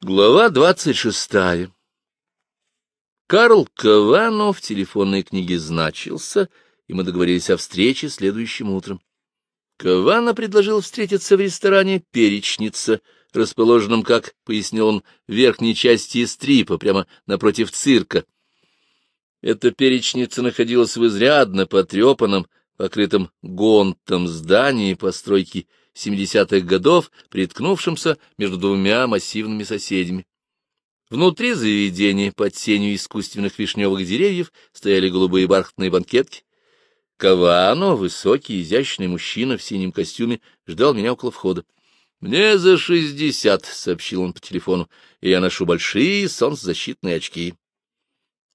Глава двадцать шестая Карл Кавано в телефонной книге значился, и мы договорились о встрече следующим утром. Кавано предложил встретиться в ресторане «Перечница», расположенном, как пояснил он, в верхней части стрипа, прямо напротив цирка. Эта перечница находилась в изрядно потрепанном, покрытом гонтом здании постройки 70-х годов, приткнувшимся между двумя массивными соседями. Внутри заведения, под сенью искусственных вишневых деревьев, стояли голубые бархатные банкетки. Кавано, высокий, изящный мужчина в синем костюме, ждал меня около входа. — Мне за шестьдесят, — сообщил он по телефону, — и я ношу большие солнцезащитные очки.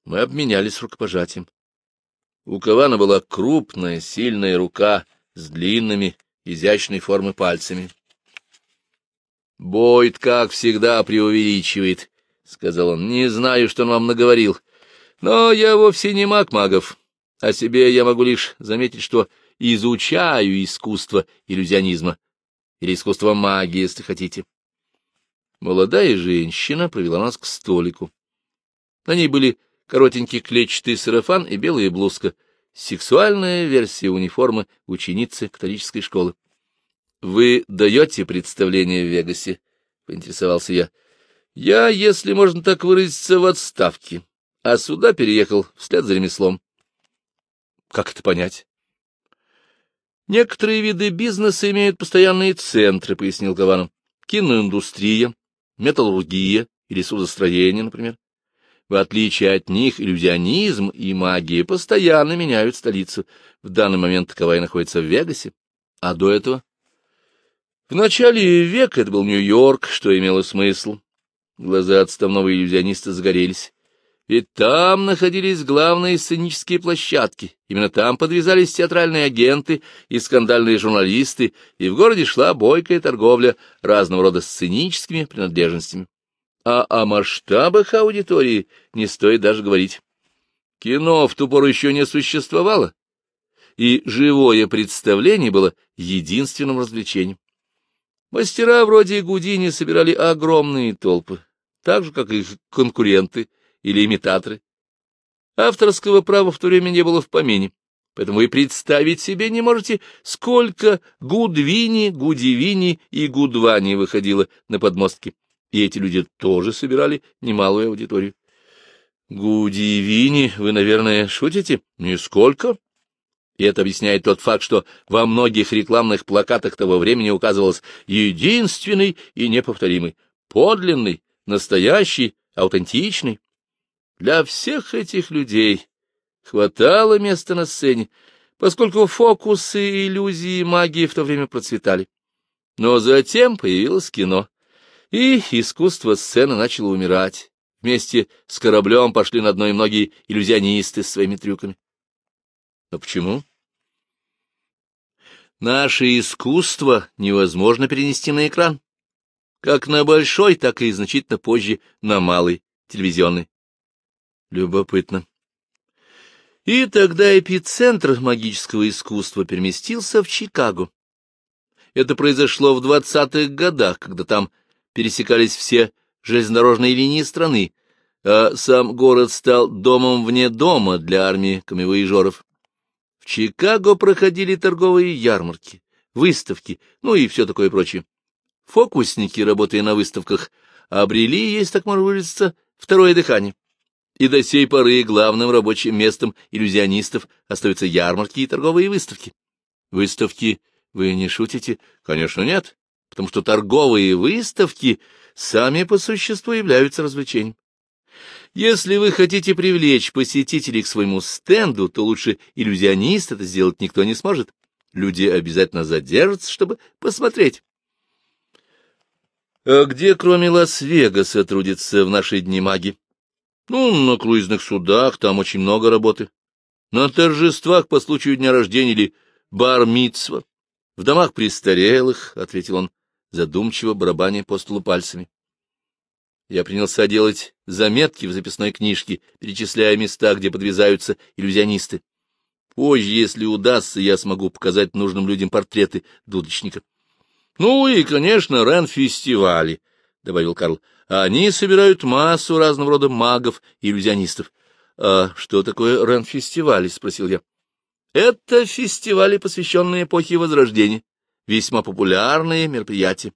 Мы обменялись рукопожатием. У Кавана была крупная, сильная рука с длинными, изящной формы пальцами. «Бойд, как всегда, преувеличивает», — сказал он. «Не знаю, что он вам наговорил, но я вовсе не маг магов. О себе я могу лишь заметить, что изучаю искусство иллюзионизма, или искусство магии, если хотите». Молодая женщина провела нас к столику. На ней были коротенький клетчатый сарафан и белая блузка, Сексуальная версия униформы ученицы католической школы. — Вы даете представление в Вегасе? — поинтересовался я. — Я, если можно так выразиться, в отставке, а сюда переехал вслед за ремеслом. — Как это понять? — Некоторые виды бизнеса имеют постоянные центры, — пояснил Каванов. — Киноиндустрия, металлургия или судостроение, например. В отличие от них, иллюзионизм и магия постоянно меняют столицу. В данный момент таковая находится в Вегасе. А до этого? В начале века это был Нью-Йорк, что имело смысл. Глаза отставного иллюзиониста загорелись. Ведь там находились главные сценические площадки. Именно там подвязались театральные агенты и скандальные журналисты, и в городе шла бойкая торговля разного рода сценическими принадлежностями. А о масштабах аудитории не стоит даже говорить. Кино в ту пору еще не существовало, и живое представление было единственным развлечением. Мастера вроде Гудини собирали огромные толпы, так же, как их конкуренты или имитаторы. Авторского права в то время не было в помине, поэтому вы представить себе не можете, сколько Гудвини, Гудивини и Гудвани выходило на подмостки и эти люди тоже собирали немалую аудиторию. — Гуди Вини, вы, наверное, шутите? — Нисколько. И это объясняет тот факт, что во многих рекламных плакатах того времени указывалось единственный и неповторимый, подлинный, настоящий, аутентичный. Для всех этих людей хватало места на сцене, поскольку фокусы, иллюзии и магии в то время процветали. Но затем появилось кино, и искусство сцены начало умирать. Вместе с кораблем пошли на дно и многие иллюзионисты с своими трюками. Но почему? Наше искусство невозможно перенести на экран. Как на большой, так и значительно позже на малый, телевизионный. Любопытно. И тогда эпицентр магического искусства переместился в Чикаго. Это произошло в двадцатых годах, когда там пересекались все железнодорожные линии страны, а сам город стал домом вне дома для армии камевоежоров. В Чикаго проходили торговые ярмарки, выставки, ну и все такое прочее. Фокусники, работая на выставках, обрели, если так можно выразиться, второе дыхание. И до сей поры главным рабочим местом иллюзионистов остаются ярмарки и торговые выставки. Выставки, вы не шутите? Конечно, нет потому что торговые выставки сами по существу являются развлечением. Если вы хотите привлечь посетителей к своему стенду, то лучше иллюзионист это сделать никто не сможет. Люди обязательно задержатся, чтобы посмотреть. А где, кроме Лас-Вегаса, трудятся в наши дни маги? Ну, на круизных судах, там очень много работы. На торжествах по случаю дня рождения или бар-митцва. В домах престарелых, — ответил он, задумчиво барабаня по столу пальцами. Я принялся делать заметки в записной книжке, перечисляя места, где подвязаются иллюзионисты. Позже, если удастся, я смогу показать нужным людям портреты дудочника. — Ну и, конечно, Рен-фестивали, — добавил Карл. Они собирают массу разного рода магов и иллюзионистов. — А что такое Рен-фестиваль? — спросил я. — Это фестивали, посвященные эпохе Возрождения. Весьма популярные мероприятия.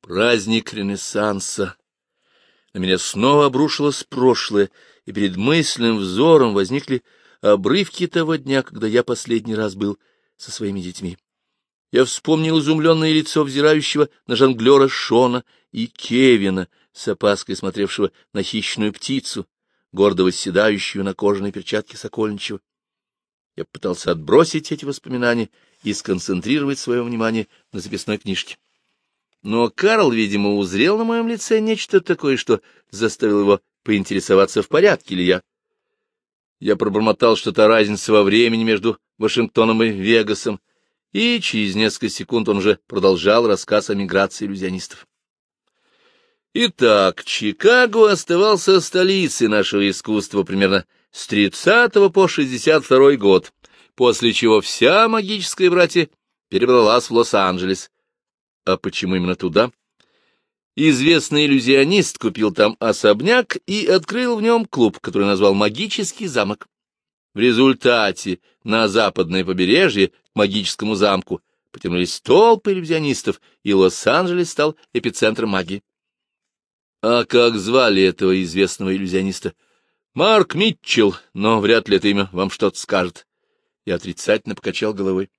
Праздник Ренессанса. На меня снова обрушилось прошлое, и перед мысленным взором возникли обрывки того дня, когда я последний раз был со своими детьми. Я вспомнил изумленное лицо взирающего на жонглера Шона и Кевина, с опаской смотревшего на хищную птицу, гордо восседающую на кожаной перчатке Сокольничего. Я пытался отбросить эти воспоминания и сконцентрировать свое внимание на записной книжке. Но Карл, видимо, узрел на моем лице нечто такое, что заставил его поинтересоваться, в порядке ли я. Я пробормотал что-то разница во времени между Вашингтоном и Вегасом, и через несколько секунд он уже продолжал рассказ о миграции иллюзионистов. Итак, Чикаго оставался столицей нашего искусства примерно с 30 по 62 год, после чего вся магическая братья перебралась в Лос-Анджелес. А почему именно туда? Известный иллюзионист купил там особняк и открыл в нем клуб, который назвал «Магический замок». В результате на западное побережье к магическому замку потянулись толпы иллюзионистов, и Лос-Анджелес стал эпицентром магии. А как звали этого известного иллюзиониста? Марк Митчелл, но вряд ли это имя вам что-то скажет. Я отрицательно покачал головой.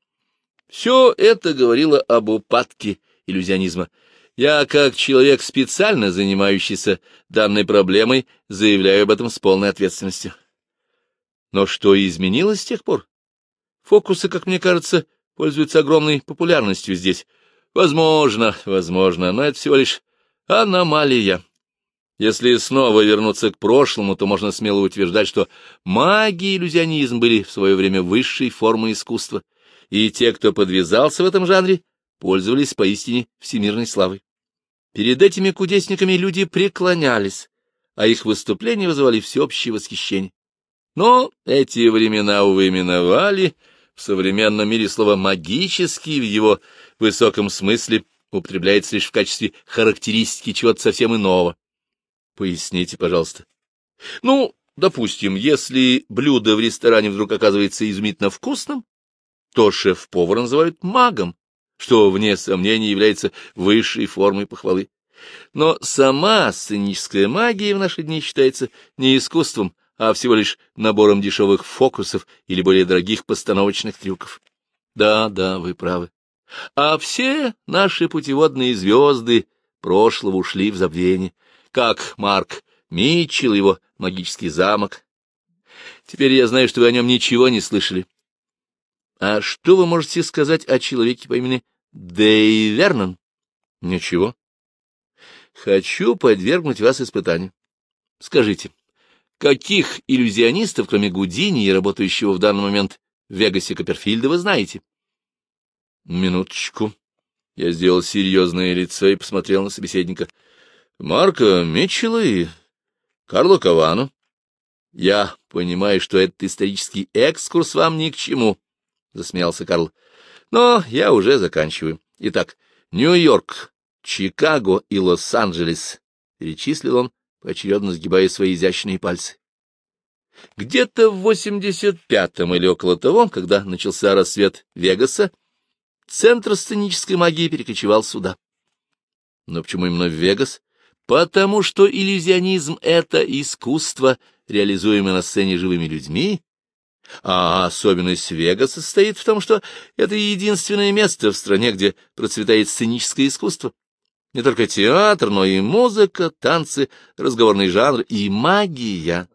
Все это говорило об упадке иллюзионизма. Я, как человек, специально занимающийся данной проблемой, заявляю об этом с полной ответственностью. Но что изменилось с тех пор? Фокусы, как мне кажется, пользуются огромной популярностью здесь. Возможно, возможно, но это всего лишь аномалия. Если снова вернуться к прошлому, то можно смело утверждать, что магия и иллюзионизм были в свое время высшей формой искусства, и те, кто подвязался в этом жанре, пользовались поистине всемирной славой. Перед этими кудесниками люди преклонялись, а их выступления вызывали всеобщее восхищение. Но эти времена, увы, миновали. В современном мире слово «магический» в его высоком смысле употребляется лишь в качестве характеристики чего-то совсем иного. Поясните, пожалуйста. Ну, допустим, если блюдо в ресторане вдруг оказывается изумительно вкусным, то шеф-повара называют магом, что, вне сомнения, является высшей формой похвалы. Но сама сценическая магия в наши дни считается не искусством, а всего лишь набором дешевых фокусов или более дорогих постановочных трюков. Да, да, вы правы. А все наши путеводные звезды прошлого ушли в забвение, как Марк Митчелл, его магический замок. Теперь я знаю, что вы о нем ничего не слышали. А что вы можете сказать о человеке по имени Дэй Вернон? Ничего. Хочу подвергнуть вас испытанию. Скажите, Каких иллюзионистов, кроме Гудини и работающего в данный момент в Вегасе Копперфильда, вы знаете? Минуточку. Я сделал серьезное лицо и посмотрел на собеседника. Марка Митчелла и Карло Кавану. Я понимаю, что этот исторический экскурс вам ни к чему, — засмеялся Карл. Но я уже заканчиваю. Итак, Нью-Йорк, Чикаго и Лос-Анджелес, — перечислил он, поочередно сгибая свои изящные пальцы. Где-то в 85-м или около того, когда начался рассвет Вегаса, центр сценической магии перекочевал сюда. Но почему именно в Вегас? Потому что иллюзионизм — это искусство, реализуемое на сцене живыми людьми, а особенность Вегаса состоит в том, что это единственное место в стране, где процветает сценическое искусство. Не только театр, но и музыка, танцы, разговорный жанр и магия.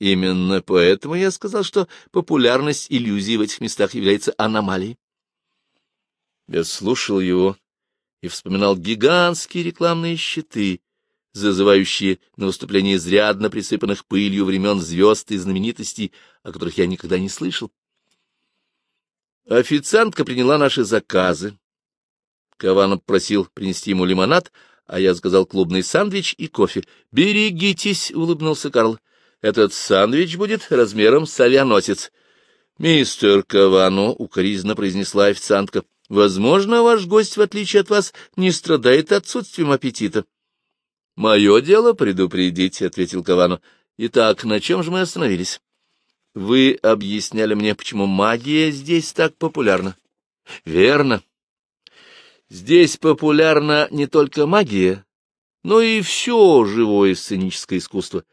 Именно поэтому я сказал, что популярность иллюзий в этих местах является аномалией. Я слушал его и вспоминал гигантские рекламные щиты, зазывающие на выступление изрядно присыпанных пылью времен звезд и знаменитостей, о которых я никогда не слышал. Официантка приняла наши заказы, Каванов просил принести ему лимонад, а я заказал клубный сандвич и кофе. «Берегитесь!» — улыбнулся Карл. «Этот сандвич будет размером с авианосец». «Мистер Кавано», — укоризненно произнесла официантка, — «возможно, ваш гость, в отличие от вас, не страдает отсутствием аппетита». — Мое дело предупредить, — ответил Кавану. — Итак, на чем же мы остановились? — Вы объясняли мне, почему магия здесь так популярна. — Верно. Здесь популярна не только магия, но и все живое сценическое искусство.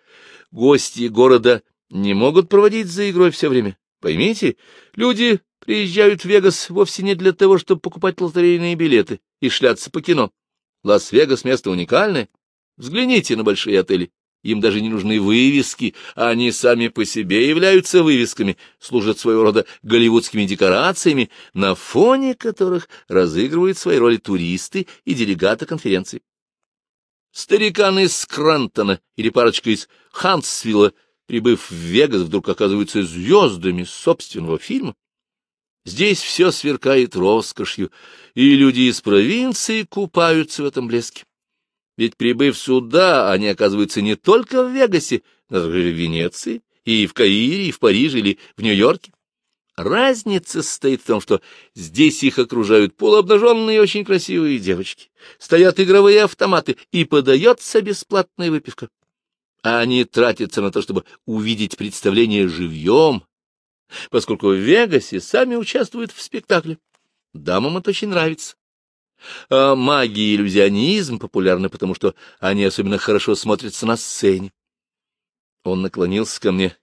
Гости города не могут проводить за игрой все время. Поймите, люди приезжают в Вегас вовсе не для того, чтобы покупать лотерейные билеты и шляться по кино. Лас-Вегас — место уникальное. Взгляните на большие отели. Им даже не нужны вывески, а они сами по себе являются вывесками, служат своего рода голливудскими декорациями, на фоне которых разыгрывают свои роли туристы и делегаты конференции. Старикан из Крантона или парочка из Хантсвилла, прибыв в Вегас, вдруг оказываются звездами собственного фильма. Здесь все сверкает роскошью, и люди из провинции купаются в этом блеске. Ведь, прибыв сюда, они оказываются не только в Вегасе, но также в Венеции, и в Каире, и в Париже, или в Нью-Йорке. Разница состоит в том, что здесь их окружают полуобнаженные очень красивые девочки, стоят игровые автоматы, и подается бесплатная выпивка. А они тратятся на то, чтобы увидеть представление живьем, поскольку в Вегасе сами участвуют в спектакле. Дамам это очень нравится. А магия и иллюзионизм популярны, потому что они особенно хорошо смотрятся на сцене. Он наклонился ко мне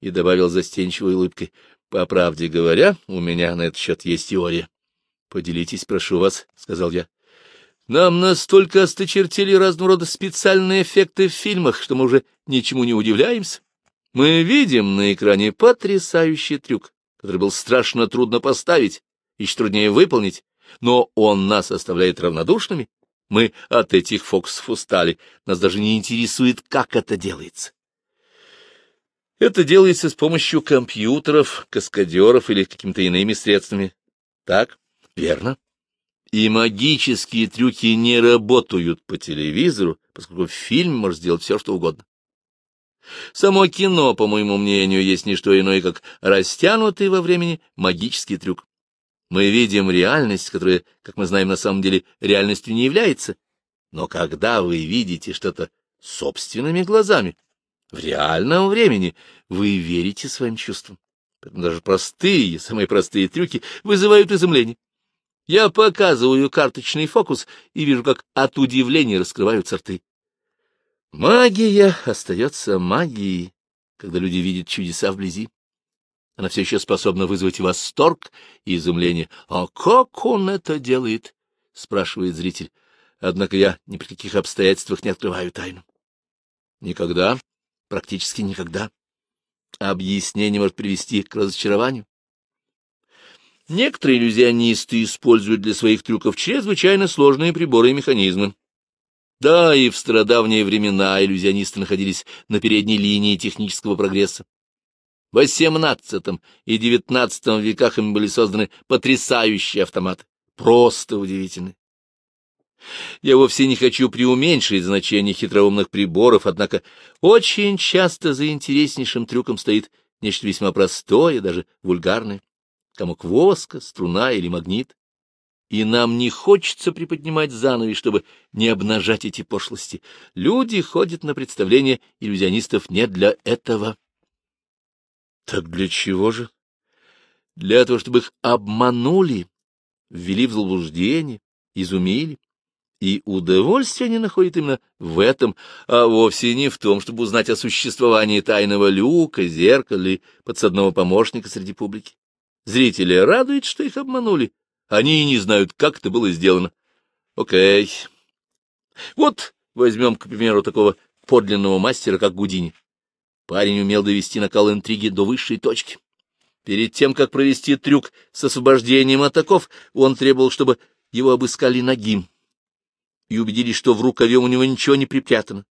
и добавил застенчивой улыбкой. — По правде говоря, у меня на этот счет есть теория. — Поделитесь, прошу вас, — сказал я. — Нам настолько осточертели разного рода специальные эффекты в фильмах, что мы уже ничему не удивляемся. Мы видим на экране потрясающий трюк, который был страшно трудно поставить, еще труднее выполнить, но он нас оставляет равнодушными. Мы от этих фокусов устали, нас даже не интересует, как это делается. Это делается с помощью компьютеров, каскадеров или какими-то иными средствами. Так? Верно. И магические трюки не работают по телевизору, поскольку фильм может сделать все, что угодно. Само кино, по моему мнению, есть не что иное, как растянутый во времени магический трюк. Мы видим реальность, которая, как мы знаем, на самом деле реальностью не является. Но когда вы видите что-то собственными глазами, в реальном времени, вы верите своим чувствам. Поэтому даже простые, самые простые трюки вызывают изумление. Я показываю карточный фокус и вижу, как от удивления раскрываются рты. Магия остается магией, когда люди видят чудеса вблизи. Она все еще способна вызвать восторг и изумление. «А как он это делает?» — спрашивает зритель. Однако я ни при каких обстоятельствах не открываю тайну. Никогда, практически никогда. Объяснение может привести к разочарованию. Некоторые иллюзионисты используют для своих трюков чрезвычайно сложные приборы и механизмы. Да, и в стародавние времена иллюзионисты находились на передней линии технического прогресса. В XVIII и XIX веках им были созданы потрясающие автоматы. Просто удивительные. Я вовсе не хочу преуменьшить значение хитроумных приборов, однако очень часто за интереснейшим трюком стоит нечто весьма простое, даже вульгарное. Комок воска, струна или магнит. И нам не хочется приподнимать занавес, чтобы не обнажать эти пошлости. Люди ходят на представления иллюзионистов не для этого. Так для чего же? Для того, чтобы их обманули, ввели в заблуждение, изумили. И удовольствие они находят именно в этом, а вовсе не в том, чтобы узнать о существовании тайного люка, зеркала или подсадного помощника среди публики. Зрители радуют, что их обманули. Они и не знают, как это было сделано. Окей. Вот возьмем, к примеру, такого подлинного мастера, как Гудини. Парень умел довести накал интриги до высшей точки. Перед тем, как провести трюк с освобождением от оков, он требовал, чтобы его обыскали нагим и убедились, что в рукаве у него ничего не припрятано.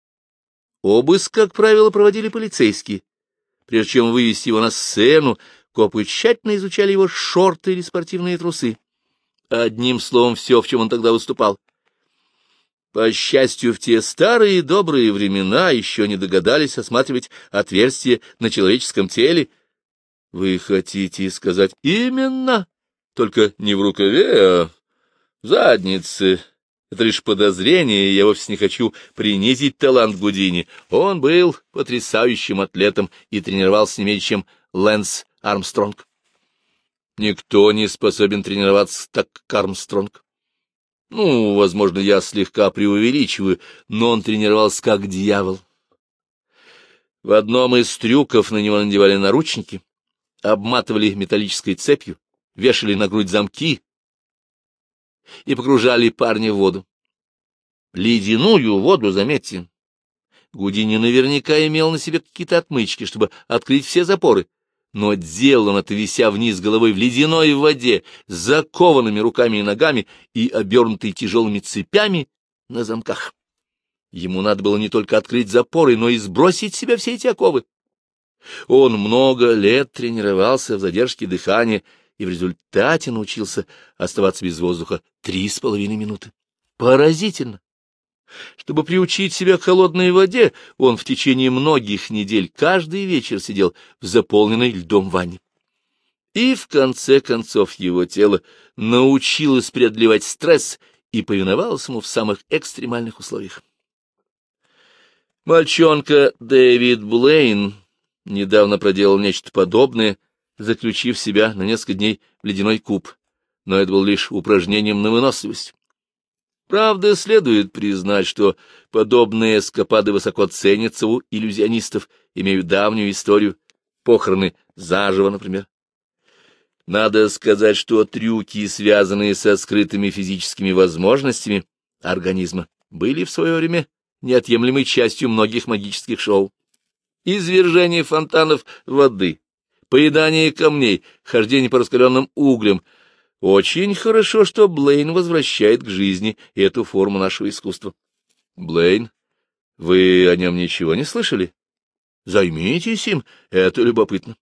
Обыск, как правило, проводили полицейские. Прежде чем вывести его на сцену, копы тщательно изучали его шорты или спортивные трусы. Одним словом, все, в чем он тогда выступал. По счастью, в те старые добрые времена еще не догадались осматривать отверстия на человеческом теле. Вы хотите сказать именно, только не в рукаве, а в заднице. Это лишь подозрение, я вовсе не хочу принизить талант Гудини. Он был потрясающим атлетом и тренировался не меньше, чем Лэнс Армстронг. Никто не способен тренироваться так, как Армстронг. Ну, возможно, я слегка преувеличиваю, но он тренировался как дьявол. В одном из трюков на него надевали наручники, обматывали металлической цепью, вешали на грудь замки и погружали парня в воду. Ледяную воду, заметьте. Гудини наверняка имел на себе какие-то отмычки, чтобы открыть все запоры, но делал это, вися вниз головой в ледяной воде, закованными руками и ногами и обернутый тяжелыми цепями на замках. Ему надо было не только открыть запоры, но и сбросить с себя все эти оковы. Он много лет тренировался в задержке дыхания и в результате научился оставаться без воздуха три с половиной минуты. Поразительно! Чтобы приучить себя к холодной воде, он в течение многих недель каждый вечер сидел в заполненной льдом ванне. И в конце концов его тело научилось преодолевать стресс и повиновалось ему в самых экстремальных условиях. Мальчонка Дэвид Блейн недавно проделал нечто подобное, заключив себя на несколько дней в ледяной куб, но это было лишь упражнением на выносливость. Правда, следует признать, что подобные эскапады высоко ценятся у иллюзионистов, имеют давнюю историю, похороны заживо, например. Надо сказать, что трюки, связанные со скрытыми физическими возможностями организма, были в свое время неотъемлемой частью многих магических шоу. Извержение фонтанов воды, поедание камней, хождение по раскаленным углям. Очень хорошо, что Блейн возвращает к жизни эту форму нашего искусства. Блейн, вы о нем ничего не слышали? Займитесь им, это любопытно.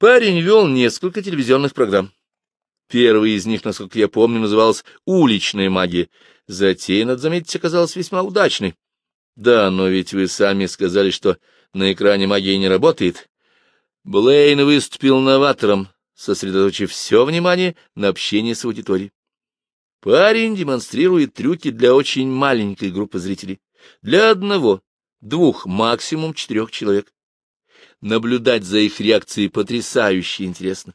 Парень вел несколько телевизионных программ. Первый из них, насколько я помню, назывался «Уличная магия», Затея, надо заметить, оказалась весьма удачной. Да, но ведь вы сами сказали, что на экране магия не работает. Блейн выступил новатором, сосредоточив все внимание на общении с аудиторией. Парень демонстрирует трюки для очень маленькой группы зрителей. Для одного, двух, максимум четырех человек. Наблюдать за их реакцией потрясающе интересно.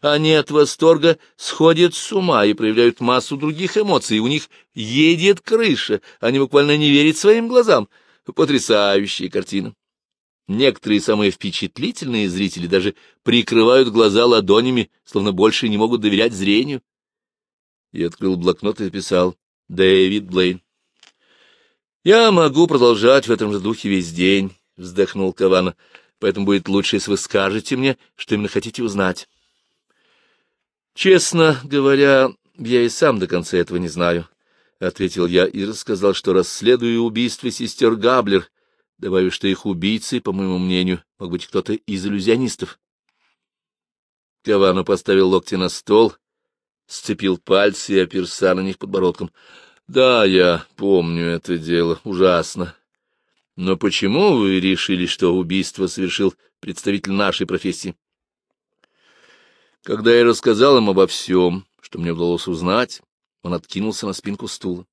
Они от восторга сходят с ума и проявляют массу других эмоций. У них едет крыша, они буквально не верят своим глазам. Потрясающая картина. Некоторые самые впечатлительные зрители даже прикрывают глаза ладонями, словно больше не могут доверять зрению. Я открыл блокнот и написал «Дэвид Блейн». «Я могу продолжать в этом же духе весь день», — вздохнул Кавана, — «поэтому будет лучше, если вы скажете мне, что именно хотите узнать». Честно говоря, я и сам до конца этого не знаю, — ответил я и рассказал, что расследую убийство сестер Габлер, добавив, что их убийцей, по моему мнению, мог быть кто-то из иллюзионистов. Кавану поставил локти на стол, сцепил пальцы и оперся на них подбородком. — Да, я помню это дело, ужасно. Но почему вы решили, что убийство совершил представитель нашей профессии? Когда я рассказал им обо всем, что мне удалось узнать, он откинулся на спинку стула.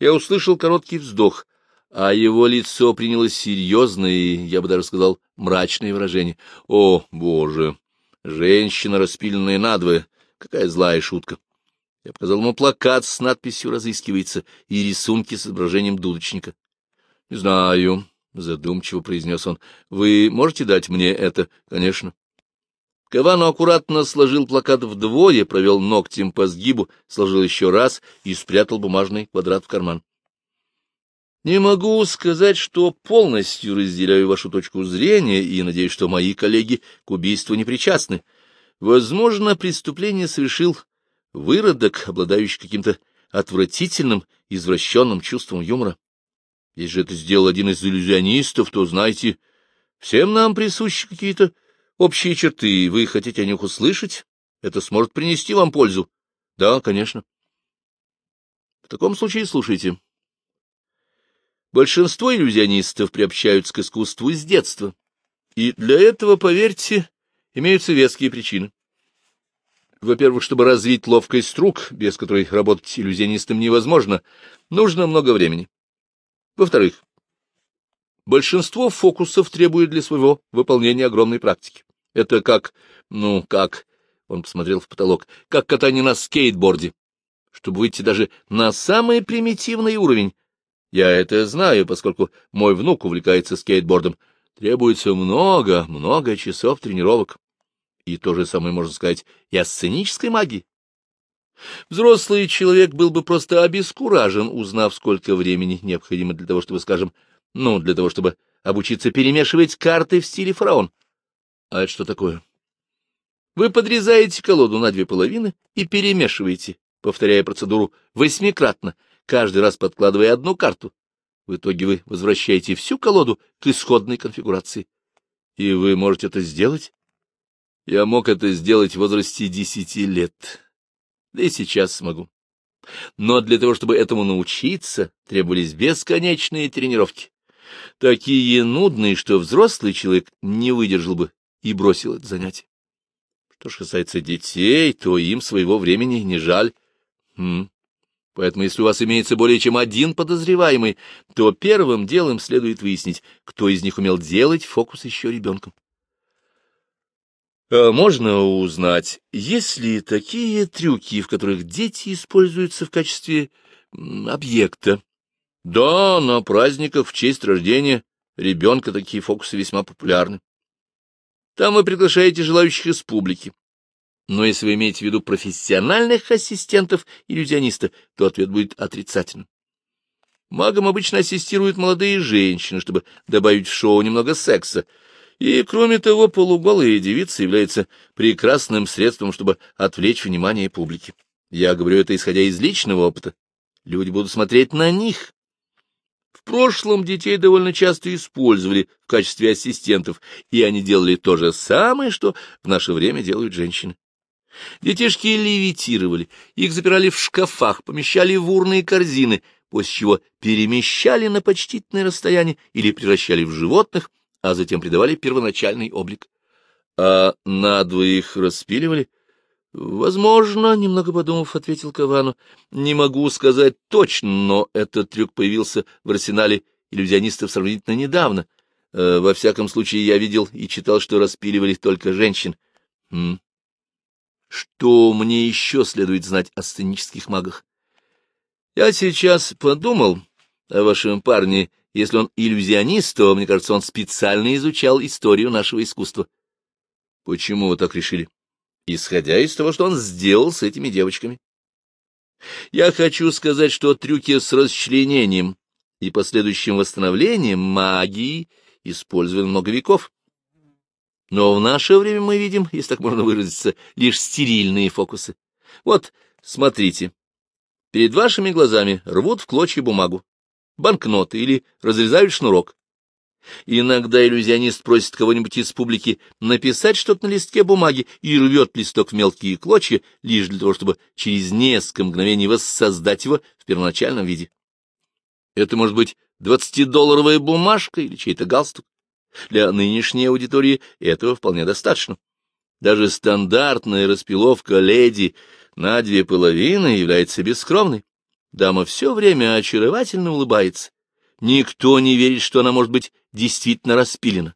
Я услышал короткий вздох, а его лицо приняло серьезное и, я бы даже сказал, мрачное выражение. О, боже! Женщина, распиленная надвое. Какая злая шутка! Я показал ему плакат с надписью «Разыскивается» и рисунки с изображением дудочника. — Не знаю, — задумчиво произнес он. — Вы можете дать мне это? — Конечно. Кавану аккуратно сложил плакат вдвое, провел ногтем по сгибу, сложил еще раз и спрятал бумажный квадрат в карман. Не могу сказать, что полностью разделяю вашу точку зрения и надеюсь, что мои коллеги к убийству не причастны. Возможно, преступление совершил выродок, обладающий каким-то отвратительным, извращенным чувством юмора. Если же это сделал один из иллюзионистов, то, знаете, всем нам присущи какие-то Общие черты, вы хотите о них услышать? Это сможет принести вам пользу. Да, конечно. В таком случае слушайте. Большинство иллюзионистов приобщаются к искусству с детства. И для этого, поверьте, имеются веские причины. Во-первых, чтобы развить ловкость рук, без которой работать иллюзионистом невозможно, нужно много времени. Во-вторых, большинство фокусов требует для своего выполнения огромной практики. Это как, ну, как, он посмотрел в потолок, как катание на скейтборде. Чтобы выйти даже на самый примитивный уровень, я это знаю, поскольку мой внук увлекается скейтбордом, требуется много, много часов тренировок. И то же самое можно сказать и о сценической магии. Взрослый человек был бы просто обескуражен, узнав, сколько времени необходимо для того, чтобы, скажем, ну, для того, чтобы обучиться перемешивать карты в стиле фараон. А это что такое? Вы подрезаете колоду на две половины и перемешиваете, повторяя процедуру восьмикратно, каждый раз подкладывая одну карту. В итоге вы возвращаете всю колоду к исходной конфигурации. И вы можете это сделать? Я мог это сделать в возрасте десяти лет. Да и сейчас смогу. Но для того, чтобы этому научиться, требовались бесконечные тренировки. Такие нудные, что взрослый человек не выдержал бы и бросил это занятие. Что же касается детей, то им своего времени не жаль. Хм. Поэтому, если у вас имеется более чем один подозреваемый, то первым делом следует выяснить, кто из них умел делать фокус еще ребенком. А можно узнать, есть ли такие трюки, в которых дети используются в качестве объекта? Да, на праздниках в честь рождения ребенка такие фокусы весьма популярны. Там вы приглашаете желающих из публики. Но если вы имеете в виду профессиональных ассистентов иллюзиониста, то ответ будет отрицательным. Магам обычно ассистируют молодые женщины, чтобы добавить в шоу немного секса. И, кроме того, полуголая девица является прекрасным средством, чтобы отвлечь внимание публики. Я говорю это исходя из личного опыта. Люди будут смотреть на них, в прошлом детей довольно часто использовали в качестве ассистентов, и они делали то же самое, что в наше время делают женщины. Детишки левитировали, их запирали в шкафах, помещали в урные корзины, после чего перемещали на почтительное расстояние или превращали в животных, а затем придавали первоначальный облик. А надвое их распиливали —— Возможно, — немного подумав, ответил Кавану. — Не могу сказать точно, но этот трюк появился в арсенале иллюзионистов сравнительно недавно. Э, во всяком случае, я видел и читал, что распиливали только женщин. Хм. Что мне еще следует знать о сценических магах? Я сейчас подумал о вашем парне. Если он иллюзионист, то, мне кажется, он специально изучал историю нашего искусства. Почему вы так решили? — исходя из того, что он сделал с этими девочками. Я хочу сказать, что трюки с расчленением и последующим восстановлением магии использованы много веков. Но в наше время мы видим, если так можно выразиться, лишь стерильные фокусы. Вот, смотрите, перед вашими глазами рвут в клочья бумагу, банкноты или разрезают шнурок. Иногда иллюзионист просит кого-нибудь из публики написать что-то на листке бумаги и рвет листок в мелкие клочья, лишь для того, чтобы через несколько мгновений воссоздать его в первоначальном виде. Это может быть двадцатидолларовая бумажка или чей-то галстук. Для нынешней аудитории этого вполне достаточно. Даже стандартная распиловка леди на две половины является бескромной. Дама все время очаровательно улыбается Никто не верит, что она может быть действительно распилена.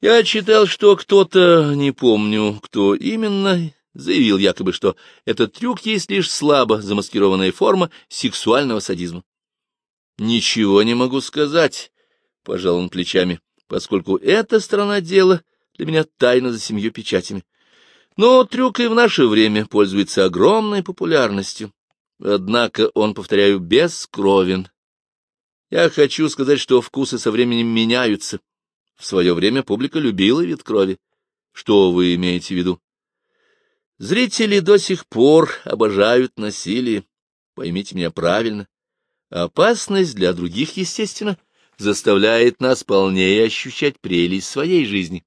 Я читал, что кто-то, не помню, кто именно, заявил якобы, что этот трюк есть лишь слабо замаскированная форма сексуального садизма. Ничего не могу сказать, — пожал он плечами, — поскольку эта сторона дела для меня тайна за семью печатями. Но трюк и в наше время пользуется огромной популярностью. Однако он, повторяю, бескровен я хочу сказать, что вкусы со временем меняются. В свое время публика любила вид крови. Что вы имеете в виду? Зрители до сих пор обожают насилие. Поймите меня правильно. Опасность для других, естественно, заставляет нас полнее ощущать прелесть своей жизни.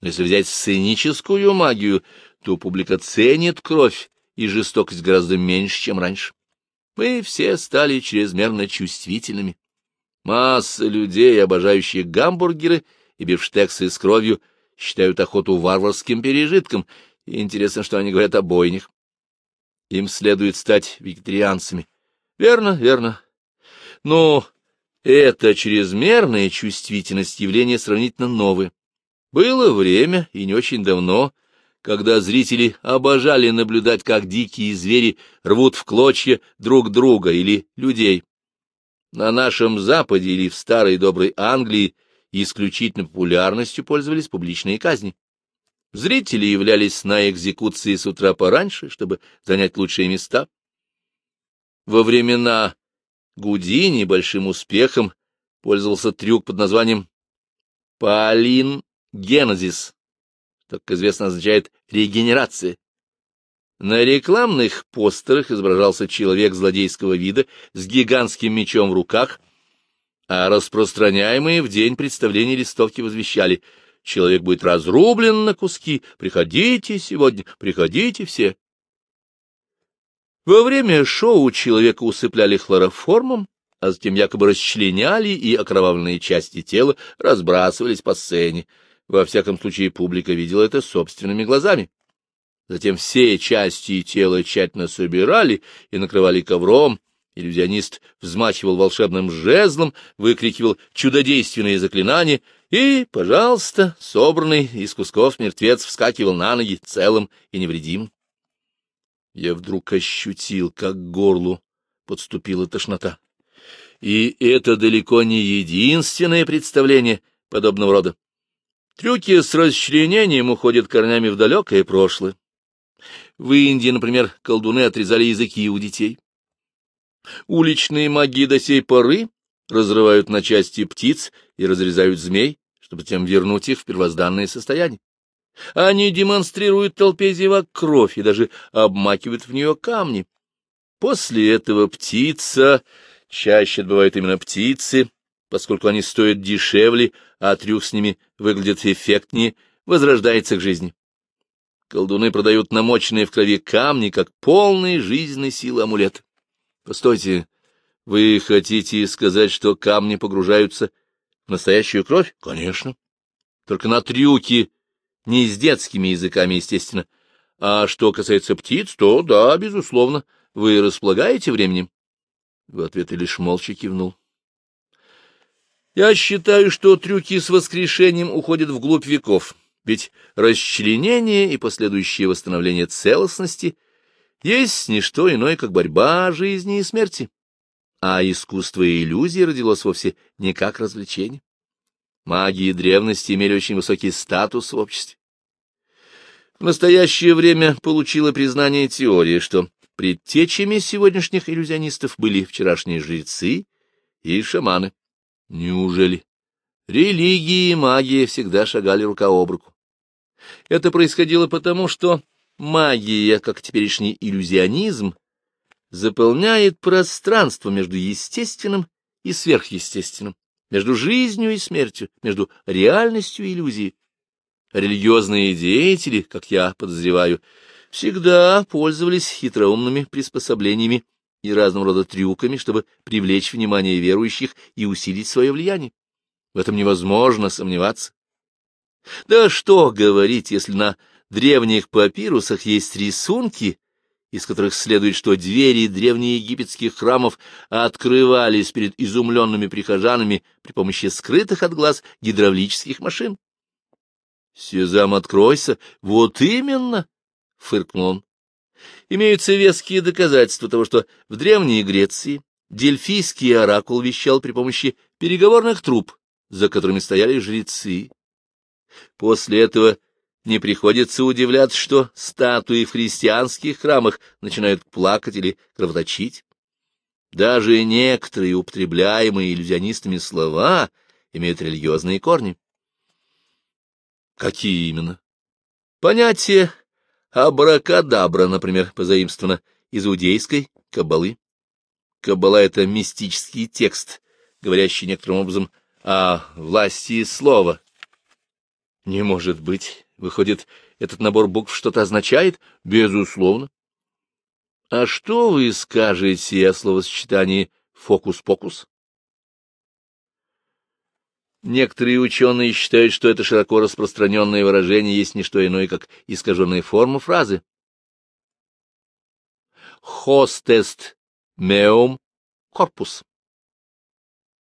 Если взять сценическую магию, то публика ценит кровь и жестокость гораздо меньше, чем раньше. Мы все стали чрезмерно чувствительными. Масса людей, обожающих гамбургеры и бифштексы с кровью, считают охоту варварским пережитком, И интересно, что они говорят о бойнях. Им следует стать вегетарианцами. Верно, верно. Но эта чрезмерная чувствительность явления сравнительно новое. Было время, и не очень давно, когда зрители обожали наблюдать, как дикие звери рвут в клочья друг друга или людей. На нашем Западе или в старой доброй Англии исключительно популярностью пользовались публичные казни. Зрители являлись на экзекуции с утра пораньше, чтобы занять лучшие места. Во времена Гудини большим успехом пользовался трюк под названием «Палин Генезис», что, как известно, означает «регенерация». На рекламных постерах изображался человек злодейского вида с гигантским мечом в руках, а распространяемые в день представления листовки возвещали «Человек будет разрублен на куски, приходите сегодня, приходите все». Во время шоу человека усыпляли хлороформом, а затем якобы расчленяли, и окровавленные части тела разбрасывались по сцене. Во всяком случае, публика видела это собственными глазами. Затем все части тела тщательно собирали и накрывали ковром. Иллюзионист взмахивал волшебным жезлом, выкрикивал чудодейственные заклинания, и, пожалуйста, собранный из кусков мертвец вскакивал на ноги целым и невредимым. Я вдруг ощутил, как к горлу подступила тошнота. И это далеко не единственное представление подобного рода. Трюки с расчленением уходят корнями в далекое прошлое. В Индии, например, колдуны отрезали языки у детей. Уличные маги до сей поры разрывают на части птиц и разрезают змей, чтобы тем вернуть их в первозданное состояние. Они демонстрируют толпе зевак кровь и даже обмакивают в нее камни. После этого птица, чаще бывают именно птицы, поскольку они стоят дешевле, а трюк с ними выглядит эффектнее, возрождается к жизни. Колдуны продают намоченные в крови камни, как полные жизненной силы амулет. Постойте, вы хотите сказать, что камни погружаются в настоящую кровь? Конечно. Только на трюки не с детскими языками, естественно. А что касается птиц, то да, безусловно, вы располагаете временем. В ответ лишь молча кивнул. Я считаю, что трюки с воскрешением уходят вглубь веков, ведь расчленение и последующее восстановление целостности есть не что иное, как борьба жизни и смерти, а искусство и иллюзии родилось вовсе не как развлечение. Магии древности имели очень высокий статус в обществе. В настоящее время получила признание теория, что предтечами сегодняшних иллюзионистов были вчерашние жрецы и шаманы. Неужели? Религии и магия всегда шагали рука об руку. Это происходило потому, что магия, как теперешний иллюзионизм, заполняет пространство между естественным и сверхъестественным между жизнью и смертью, между реальностью и иллюзией. Религиозные деятели, как я подозреваю, всегда пользовались хитроумными приспособлениями и разного рода трюками, чтобы привлечь внимание верующих и усилить свое влияние. В этом невозможно сомневаться. Да что говорить, если на древних папирусах есть рисунки, из которых следует, что двери древнеегипетских храмов открывались перед изумленными прихожанами при помощи скрытых от глаз гидравлических машин. «Сезам, откройся! Вот именно!» — фыркнул он. Имеются веские доказательства того, что в Древней Греции дельфийский оракул вещал при помощи переговорных труб, за которыми стояли жрецы. После этого не приходится удивляться, что статуи в христианских храмах начинают плакать или кровоточить. Даже некоторые употребляемые иллюзионистами слова имеют религиозные корни. Какие именно? Понятие абракадабра, например, позаимствовано из иудейской каббалы. Каббала — это мистический текст, говорящий некоторым образом о власти слова. Не может быть. Выходит, этот набор букв что-то означает? Безусловно. А что вы скажете о словосочетании «фокус-покус»? Некоторые ученые считают, что это широко распространенное выражение есть не что иное, как искаженная форма фразы. «Хостест меум корпус».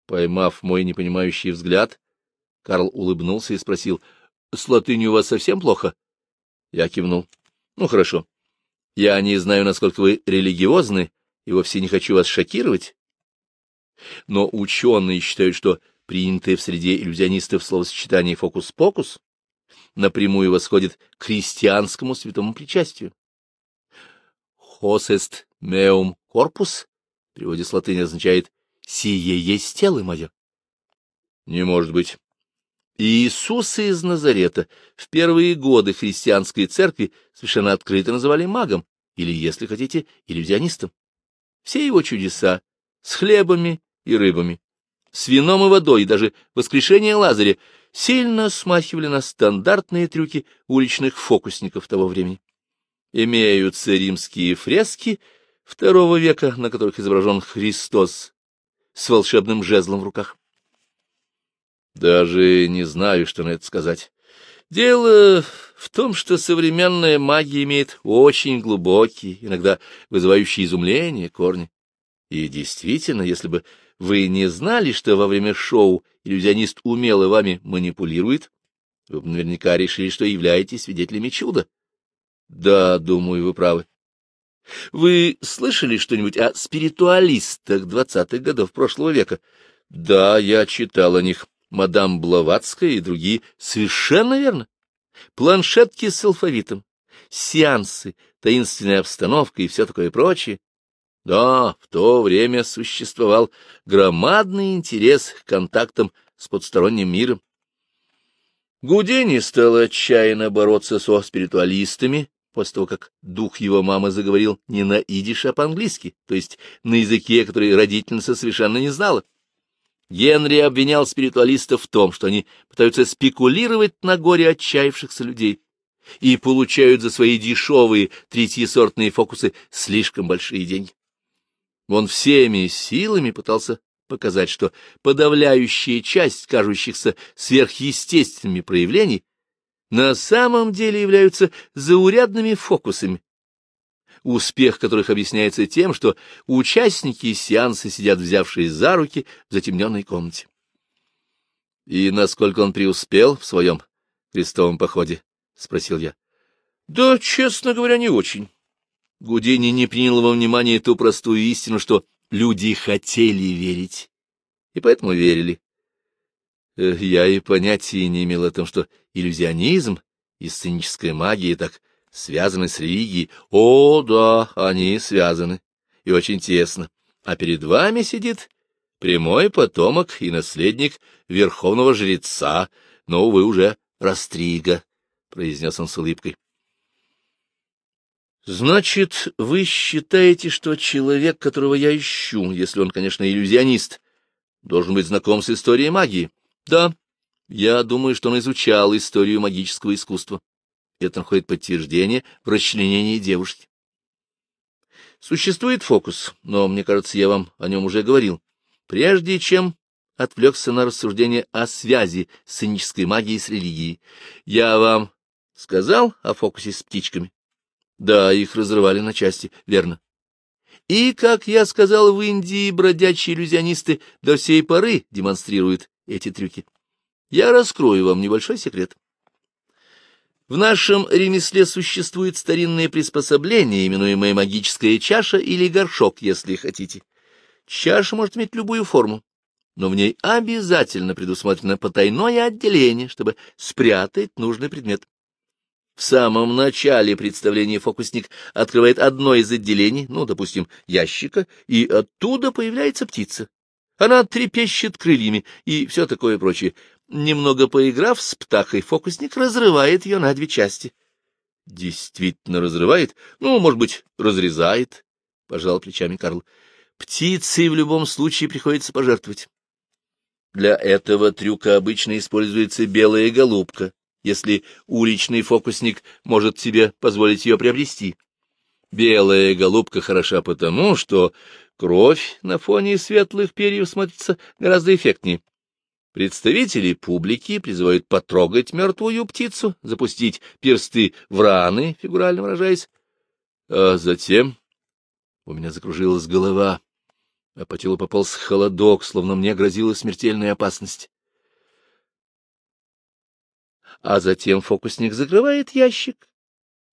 Поймав мой непонимающий взгляд, Карл улыбнулся и спросил, — С латынью у вас совсем плохо? Я кивнул. — Ну, хорошо. Я не знаю, насколько вы религиозны, и вовсе не хочу вас шокировать. Но ученые считают, что принятое в среде иллюзионистов словосочетание «фокус-покус» напрямую восходит к христианскому святому причастию. «Хосест меум корпус» в переводе с латыни означает «сие есть тело мое». Не может быть. Иисуса из Назарета в первые годы христианской церкви совершенно открыто называли магом, или, если хотите, иллюзионистом. Все его чудеса с хлебами и рыбами, с вином и водой, и даже воскрешение Лазаря сильно смахивали на стандартные трюки уличных фокусников того времени. Имеются римские фрески второго века, на которых изображен Христос с волшебным жезлом в руках. Даже не знаю, что на это сказать. Дело в том, что современная магия имеет очень глубокие, иногда вызывающие изумление корни. И действительно, если бы вы не знали, что во время шоу иллюзионист умело вами манипулирует, вы бы наверняка решили, что являетесь свидетелями чуда. Да, думаю, вы правы. Вы слышали что-нибудь о спиритуалистах двадцатых годов прошлого века? Да, я читал о них мадам Блаватская и другие, совершенно верно. Планшетки с алфавитом, сеансы, таинственная обстановка и все такое прочее. Да, в то время существовал громадный интерес к контактам с подсторонним миром. Гудини стал отчаянно бороться со спиритуалистами, после того, как дух его мамы заговорил не на идише, а по-английски, то есть на языке, который родительница совершенно не знала. Генри обвинял спиритуалистов в том, что они пытаются спекулировать на горе отчаявшихся людей и получают за свои дешевые третьесортные фокусы слишком большие деньги. Он всеми силами пытался показать, что подавляющая часть кажущихся сверхъестественными проявлений на самом деле являются заурядными фокусами, успех которых объясняется тем, что участники сеанса сидят, взявшись за руки, в затемненной комнате. — И насколько он преуспел в своем крестовом походе? — спросил я. — Да, честно говоря, не очень. Гудини не принял во внимание ту простую истину, что люди хотели верить, и поэтому верили. Э, я и понятия не имел о том, что иллюзионизм и сценическая магия так связаны с религией. О, да, они связаны, и очень тесно. А перед вами сидит прямой потомок и наследник верховного жреца, но, увы, уже Растрига, — произнес он с улыбкой. — Значит, вы считаете, что человек, которого я ищу, если он, конечно, иллюзионист, должен быть знаком с историей магии? Да, я думаю, что он изучал историю магического искусства это находит подтверждение в расчленении девушки. Существует фокус, но, мне кажется, я вам о нем уже говорил. Прежде чем отвлекся на рассуждение о связи сценической магии с религией, я вам сказал о фокусе с птичками? Да, их разрывали на части, верно. И, как я сказал, в Индии бродячие иллюзионисты до сей поры демонстрируют эти трюки. Я раскрою вам небольшой секрет. В нашем ремесле существует старинное приспособление, именуемое магическая чаша или горшок, если хотите. Чаша может иметь любую форму, но в ней обязательно предусмотрено потайное отделение, чтобы спрятать нужный предмет. В самом начале представления фокусник открывает одно из отделений, ну, допустим, ящика, и оттуда появляется птица. Она трепещет крыльями и все такое прочее. Немного поиграв с птахой, фокусник разрывает ее на две части. — Действительно разрывает? Ну, может быть, разрезает, — пожал плечами Карл. — Птицей в любом случае приходится пожертвовать. Для этого трюка обычно используется белая голубка, если уличный фокусник может себе позволить ее приобрести. Белая голубка хороша потому, что кровь на фоне светлых перьев смотрится гораздо эффектнее. Представители публики призывают потрогать мертвую птицу, запустить персты в раны, фигурально выражаясь. А затем у меня закружилась голова, а по телу пополз холодок, словно мне грозила смертельная опасность. А затем фокусник закрывает ящик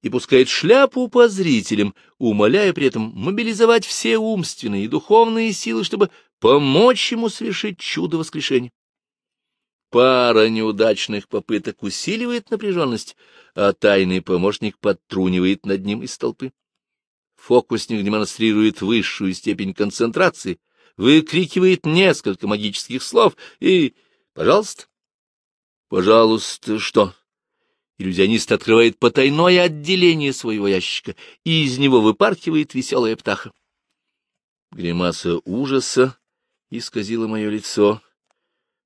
и пускает шляпу по зрителям, умоляя при этом мобилизовать все умственные и духовные силы, чтобы помочь ему совершить чудо воскрешения. Пара неудачных попыток усиливает напряженность, а тайный помощник подтрунивает над ним из толпы. Фокусник демонстрирует высшую степень концентрации, выкрикивает несколько магических слов и... Пожалуйста. Пожалуйста, что? Иллюзионист открывает потайное отделение своего ящика, и из него выпархивает веселая птаха. Гримаса ужаса исказила мое лицо,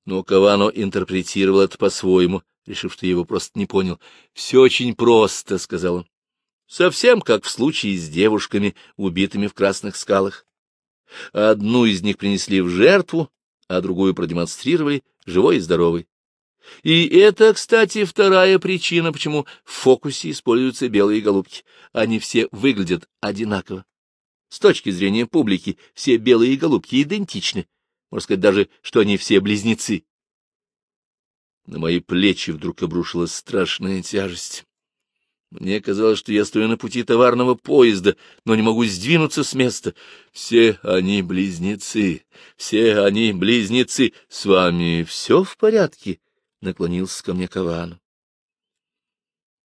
но Кавано интерпретировал это по-своему, решив, что я его просто не понял. — Все очень просто, — сказал он. — Совсем как в случае с девушками, убитыми в красных скалах. Одну из них принесли в жертву, а другую продемонстрировали, живой и здоровой. И это, кстати, вторая причина, почему в фокусе используются белые голубки. Они все выглядят одинаково. С точки зрения публики все белые голубки идентичны. Можно сказать даже, что они все близнецы. На мои плечи вдруг обрушилась страшная тяжесть. Мне казалось, что я стою на пути товарного поезда, но не могу сдвинуться с места. Все они близнецы, все они близнецы. С вами все в порядке? наклонился ко мне Кавану.